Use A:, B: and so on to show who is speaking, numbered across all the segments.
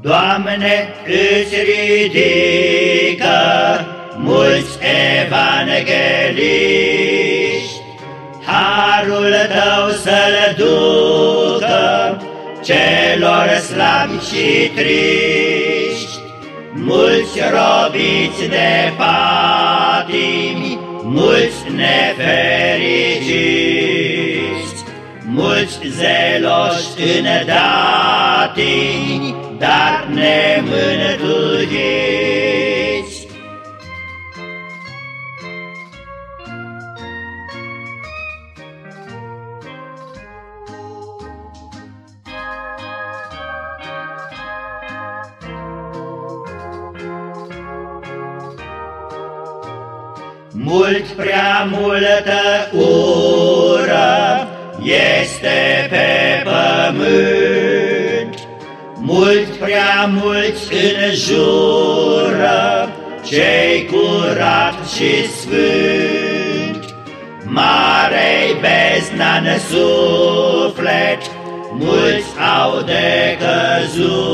A: Doamne, îți ridică mulți evangeliști, Harul Tău să-L ducă celor slabi și triști, Mulți robiți de patimi, mulți nefericiți, Mulți zeloși în datini, dar nemântuiți. Mult prea multă ură este pe pământ, Mult prea mulți înjură cei curat și sfânt. Mare-i bezna în suflet, mulți au decăzut,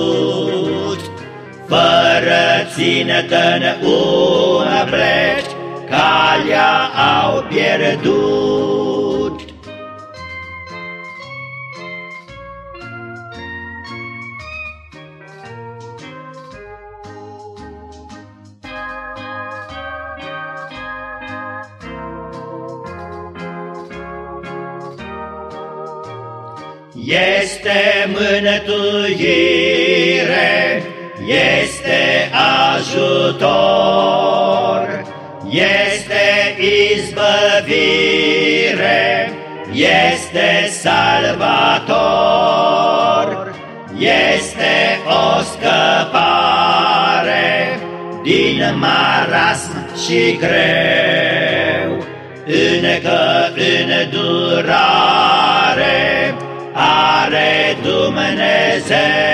A: Fără ținătă în umblet, calea au pierdut. Este mântuire, este ajutor, este izbăvire, este salvator, este o scăpare din marasm și greu, încă în durare, are Dumnezeu.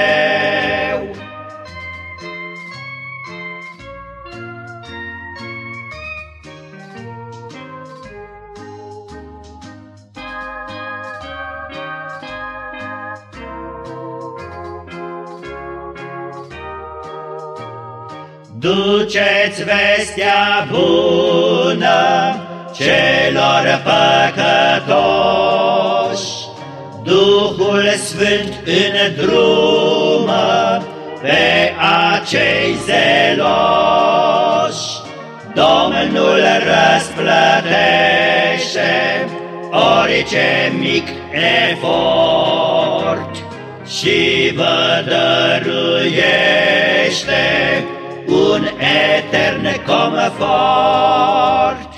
A: Duceți vestea bună celor păcătoși, Sfânt în drumă pe acei zeloși. Domnul răsplătește orice mic efort și vă dăruiește un etern confort.